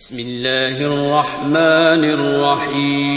بسم الله الرحمن الرحيم.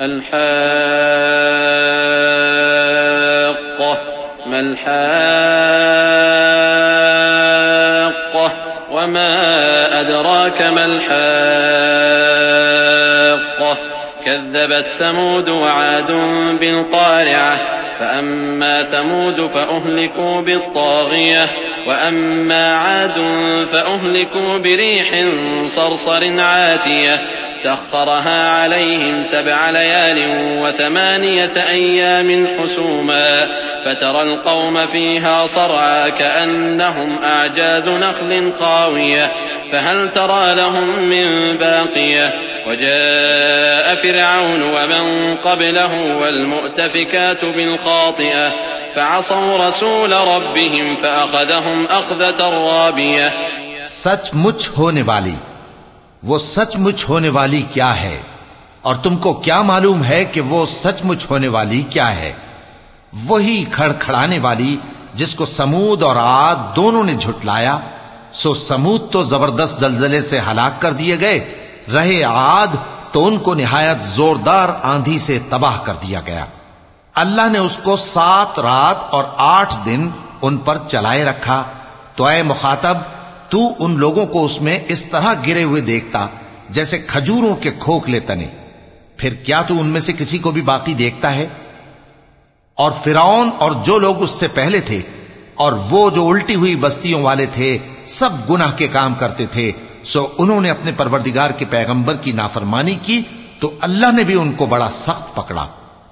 الحاقة ما الحاقة وما أدراك ما كذبت ثمود وعاد بالقارعة فأما ثمود فأهلكوا بالطاغية وأما عاد فأهلكوا بريح صرصر عاتية سخرها عليهم سبع ليال وثمانية أيام حسوما فترى القوم فيها صرعى كأنهم أعجاز نخل خاوية فهل ترى لهم من باقية وجاء فرعون ومن قبله والمؤتفكات بالخاطئة فعصوا رسول ربهم فأخذهم أخذة رابية. سچ مچ ہونے والی، وہ سچ مچ ہونے والی کیا ہے؟ اور تم کو کیا معلوم ہے کہ وہ سچ مچ ہونے والی کیا ہے؟ وہی کھڑ کھڑانے والی جس کو سمود اور آد دونوں نے جھٹلایا، سو سمود تو زبردست زلزلے سے ہلاک کر دیے گئے، رہے آد تو ان کو نہایت زوردار آندھی سے تباہ کر دیا گیا۔ اللہ نے اس کو سات رات اور آٹھ دن ان پر چلائے رکھا۔ تو اے مخاطب، تو ان لوگوں کو اس میں اس طرح گرے ہوئے دیکھتا، جیسے کھجوروں کے کھوکھلے تنے۔ پھر کیا تو ان میں سے کسی کو بھی باقی دیکھتا ہے؟ اور فرعون اور جو لوگ اس سے پہلے تھے اور وہ جو الٹی ہوئی بستیوں والے تھے، سب گناہ کے کام کرتے تھے۔ سو انہوں نے اپنے پروردگار کے پیغمبر کی نافرمانی کی، تو اللہ نے بھی ان کو بڑا سخت پکڑا۔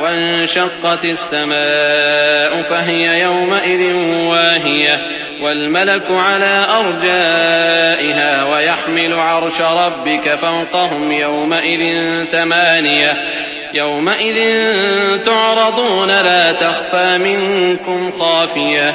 وانشقت السماء فهي يومئذ واهية والملك على أرجائها ويحمل عرش ربك فوقهم يومئذ ثمانية يومئذ تعرضون لا تخفى منكم خافية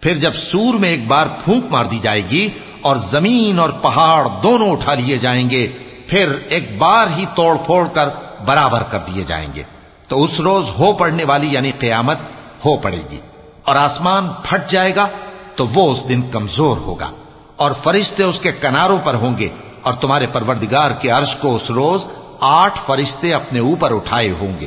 پھر جب سور میں ایک بار پھونک مار دی جائے گی اور زمین اور پہاڑ دونوں اٹھا لیے جائیں گے، پھر ایک بار ہی توڑ پھوڑ کر برابر کر دیے جائیں گے۔ تو اس روز ہو پڑنے والی یعنی قیامت ہو پڑے گی۔ اور آسمان پھٹ جائے گا تو وہ اس دن کمزور ہوگا۔ اور فرشتے اس کے کناروں پر ہوں گے۔ اور تمہارے پروردگار کے عرش کو اس روز آٹھ فرشتے اپنے اوپر اٹھائے ہوں گے۔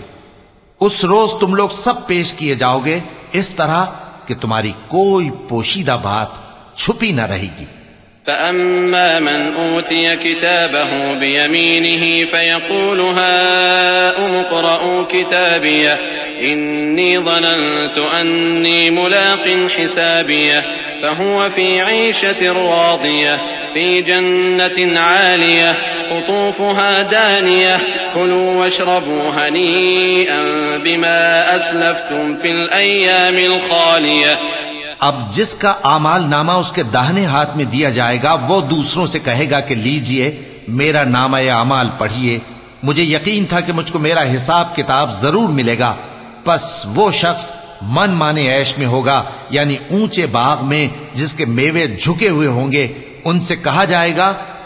اس روز تم لوگ سب پیش کیے جاؤ گے۔ اس طرح کہ تمہاری کوئی پوشیدہ بات چھپی نہ رہے گی فأما من أوتي كتابه بيمينه فيقول هاؤم اقرءوا كتابيه إني ظننت أني ملاق حسابيه فهو في عيشة راضية في جنة عالية قطوفها دانية. كلوا واشربوا هنيئا بما أسلفتم في الأيام الخالية. اب جس کا آمال نامہ اس کے داہنے ہاتھ میں دیا جائے گا، وہ دوسروں سے کہے گا کہ لیجیے، میرا نامہ اعمال پڑھیے مجھے یقین تھا کہ مجھ کو میرا حساب کتاب ضرور ملے گا۔ پس وہ شخص من مانے عیش میں ہوگا یعنی اونچے باغ میں، جس کے میوے جھکے ہوئے ہوں گے۔ ان سے کہا جائے گا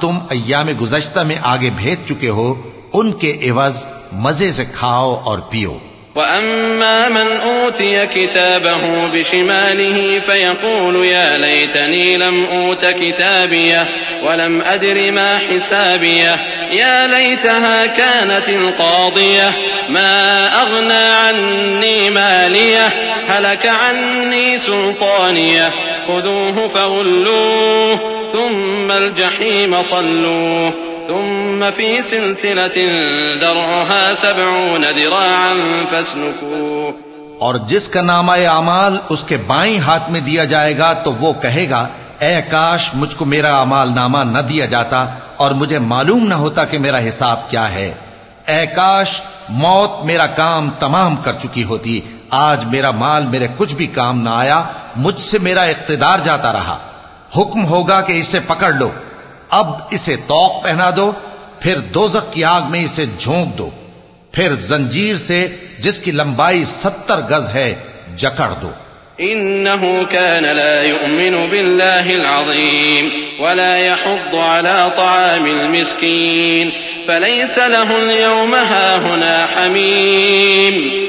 تم ایام گزشتہ میں آگے بھیج چکے ہو ان کے عوض مزے سے کھاؤ اور پیو وأما من أوتي كتابه بشماله فيقول يا ليتني لم أوت كتابيه ولم أدر ما حسابيه يا ليتها كانت القاضية ما أغنى عني ماليه هلك عني سلطانيه خذوه فغلوه ثم الجحيم صلوه ثم في سلسلة ذرعها سبعون ذراعا فاسلكوه اور جس کا نامہ اعمال اس کے بائیں ہاتھ میں دیا جائے گا تو وہ کہے گا، اے کاش مجھ کو میرا امال نامہ نہ دیا جاتا اور مجھے معلوم نہ ہوتا کہ میرا حساب کیا ہے۔ اے کاش، موت میرا کام تمام کر چکی ہوتی، آج میرا مال میرے کچھ بھی کام نہ آیا، مجھ سے میرا اقتدار جاتا رہا۔ حکم ہوگا کہ اسے پکڑ لو۔ اب اسے توق پہنا دو، پھر دوزخ کی آگ میں اسے جھونک دو۔ پھر زنجیر سے جس کی لمبائی ستر گز ہے، جکڑ دو۔ إنه كان لا يؤمن بالله العظيم ولا يحض على طعام المسكين فليس له اليوم هاهنا حميم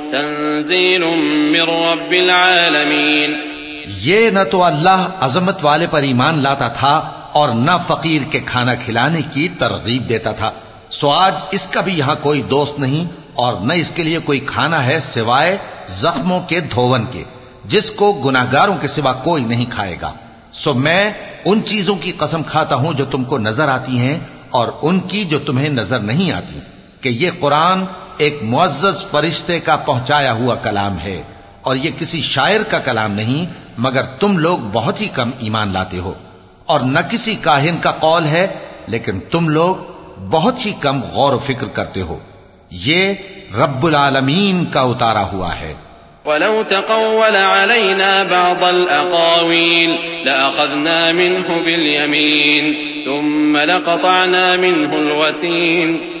تنزيل من رب العالمين. یہ نہ تو اللہ عظمت والے پر ایمان لاتا تھا اور نہ فقیر کے کھانا کھلانے کی ترغیب دیتا تھا۔ سو آج اس کا بھی یہاں کوئی دوست نہیں اور نہ اس کے لیے کوئی کھانا ہے سوائے زخموں کے دھون کے، جس کو گناہگاروں کے سوا کوئی نہیں کھائے گا۔ سو میں ان چیزوں کی قسم کھاتا ہوں جو تم کو نظر آتی ہیں اور ان کی جو تمہیں نظر نہیں آتی، کہ یہ قرآن ایک معزز فرشتے کا پہنچایا ہوا کلام ہے اور یہ کسی شاعر کا کلام نہیں، مگر تم لوگ بہت ہی کم ایمان لاتے ہو۔ اور نہ کسی کاہن کا قول ہے، لیکن تم لوگ بہت ہی کم غور و فکر کرتے ہو۔ یہ رب العالمین کا اتارا ہوا ہے۔ ولو تقول علينا بعض الأقاويل لأخذنا منه باليمين ثم لقطعنا منه الوتين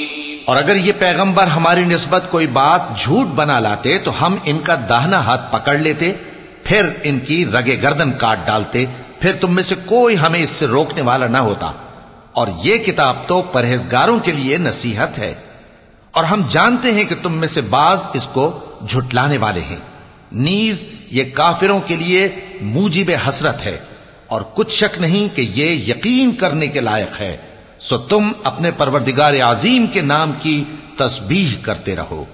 اور اگر یہ پیغمبر ہماری نسبت کوئی بات جھوٹ بنا لاتے تو ہم ان کا داہنا ہاتھ پکڑ لیتے، پھر ان کی رگے گردن کاٹ ڈالتے، پھر تم میں سے کوئی ہمیں اس سے روکنے والا نہ ہوتا۔ اور یہ کتاب تو پرہیزگاروں کے لیے نصیحت ہے۔ اور ہم جانتے ہیں کہ تم میں سے بعض اس کو جھٹلانے والے ہیں۔ نیز یہ کافروں کے لیے موجب حسرت ہے۔ اور کچھ شک نہیں کہ یہ یقین کرنے کے لائق ہے۔ سو تم اپنے پروردگار عظیم کے نام کی تسبیح کرتے رہو۔